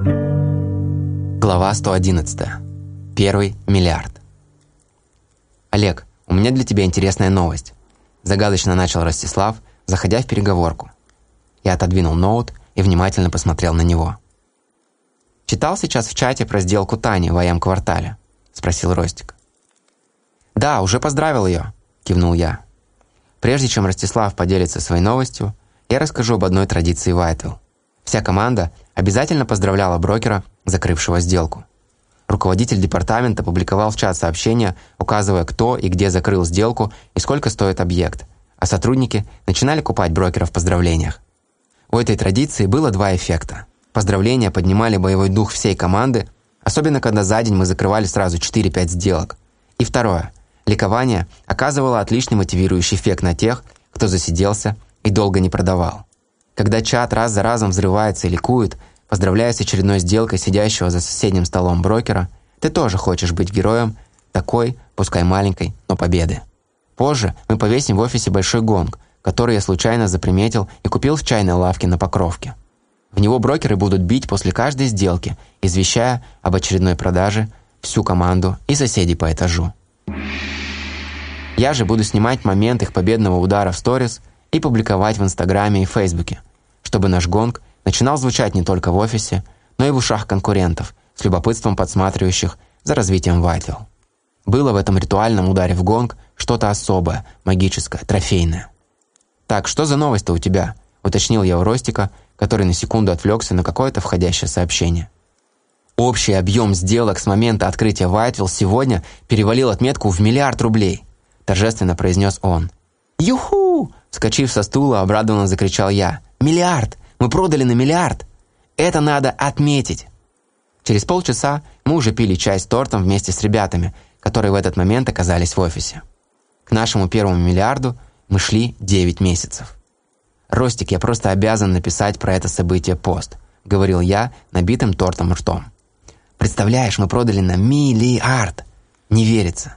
Глава 111. Первый миллиард. «Олег, у меня для тебя интересная новость», – загадочно начал Ростислав, заходя в переговорку. Я отодвинул ноут и внимательно посмотрел на него. «Читал сейчас в чате про сделку Тани в АМ-квартале?» – спросил Ростик. «Да, уже поздравил ее», – кивнул я. Прежде чем Ростислав поделится своей новостью, я расскажу об одной традиции Вайтвилл. Вся команда обязательно поздравляла брокера, закрывшего сделку. Руководитель департамента публиковал в чат сообщение, указывая, кто и где закрыл сделку и сколько стоит объект, а сотрудники начинали купать брокера в поздравлениях. У этой традиции было два эффекта. Поздравления поднимали боевой дух всей команды, особенно когда за день мы закрывали сразу 4-5 сделок. И второе. Ликование оказывало отличный мотивирующий эффект на тех, кто засиделся и долго не продавал. Когда чат раз за разом взрывается и ликует, поздравляя с очередной сделкой сидящего за соседним столом брокера, ты тоже хочешь быть героем такой, пускай маленькой, но победы. Позже мы повесим в офисе большой гонг, который я случайно заприметил и купил в чайной лавке на Покровке. В него брокеры будут бить после каждой сделки, извещая об очередной продаже всю команду и соседей по этажу. Я же буду снимать момент их победного удара в сторис и публиковать в Инстаграме и Фейсбуке, чтобы наш гонг начинал звучать не только в офисе, но и в ушах конкурентов, с любопытством подсматривающих за развитием Вайтвилл. Было в этом ритуальном ударе в гонг что-то особое, магическое, трофейное. «Так, что за новость-то у тебя?» – уточнил я у Ростика, который на секунду отвлекся на какое-то входящее сообщение. Общий объем сделок с момента открытия Вайтвилл сегодня перевалил отметку в миллиард рублей, торжественно произнес он. «Юху!» – вскочив со стула, обрадованно закричал я. «Миллиард! Мы продали на миллиард! Это надо отметить!» Через полчаса мы уже пили чай с тортом вместе с ребятами, которые в этот момент оказались в офисе. К нашему первому миллиарду мы шли 9 месяцев. «Ростик, я просто обязан написать про это событие пост», — говорил я набитым тортом ртом. «Представляешь, мы продали на миллиард! Не верится!»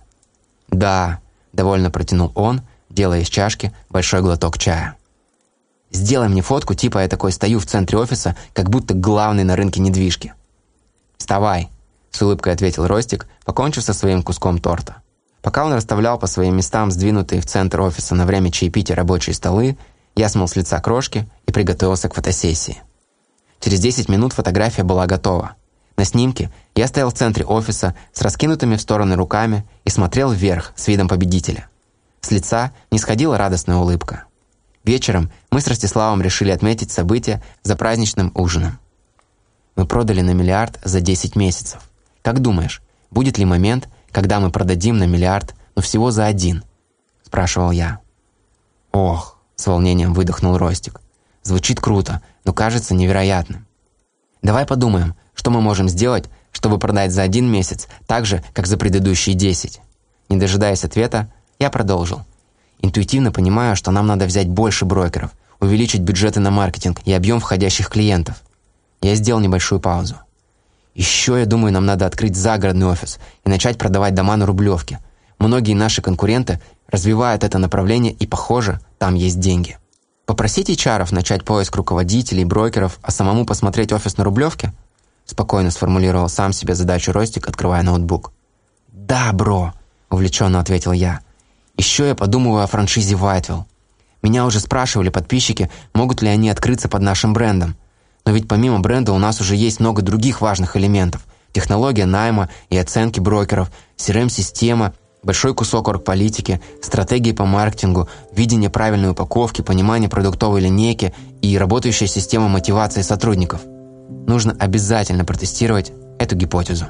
«Да», — довольно протянул он, делая из чашки большой глоток чая. «Сделай мне фотку, типа я такой стою в центре офиса, как будто главный на рынке недвижки». «Вставай», — с улыбкой ответил Ростик, покончив со своим куском торта. Пока он расставлял по своим местам сдвинутые в центр офиса на время чаепития рабочие столы, я смыл с лица крошки и приготовился к фотосессии. Через 10 минут фотография была готова. На снимке я стоял в центре офиса с раскинутыми в стороны руками и смотрел вверх с видом победителя. С лица не сходила радостная улыбка. Вечером мы с Ростиславом решили отметить событие за праздничным ужином. Мы продали на миллиард за 10 месяцев. Как думаешь, будет ли момент, когда мы продадим на миллиард, но всего за один?» – спрашивал я. «Ох!» – с волнением выдохнул Ростик. «Звучит круто, но кажется невероятным. Давай подумаем, что мы можем сделать, чтобы продать за один месяц так же, как за предыдущие десять?» Не дожидаясь ответа, я продолжил. Интуитивно понимаю, что нам надо взять больше брокеров, увеличить бюджеты на маркетинг и объем входящих клиентов. Я сделал небольшую паузу. Еще, я думаю, нам надо открыть загородный офис и начать продавать дома на Рублевке. Многие наши конкуренты развивают это направление, и, похоже, там есть деньги. Попросить HR начать поиск руководителей, брокеров, а самому посмотреть офис на Рублевке? Спокойно сформулировал сам себе задачу Ростик, открывая ноутбук. «Да, бро», — увлеченно ответил я. Еще я подумываю о франшизе Whitewell. Меня уже спрашивали подписчики, могут ли они открыться под нашим брендом. Но ведь помимо бренда у нас уже есть много других важных элементов. Технология найма и оценки брокеров, CRM-система, большой кусок оргполитики, стратегии по маркетингу, видение правильной упаковки, понимание продуктовой линейки и работающая система мотивации сотрудников. Нужно обязательно протестировать эту гипотезу.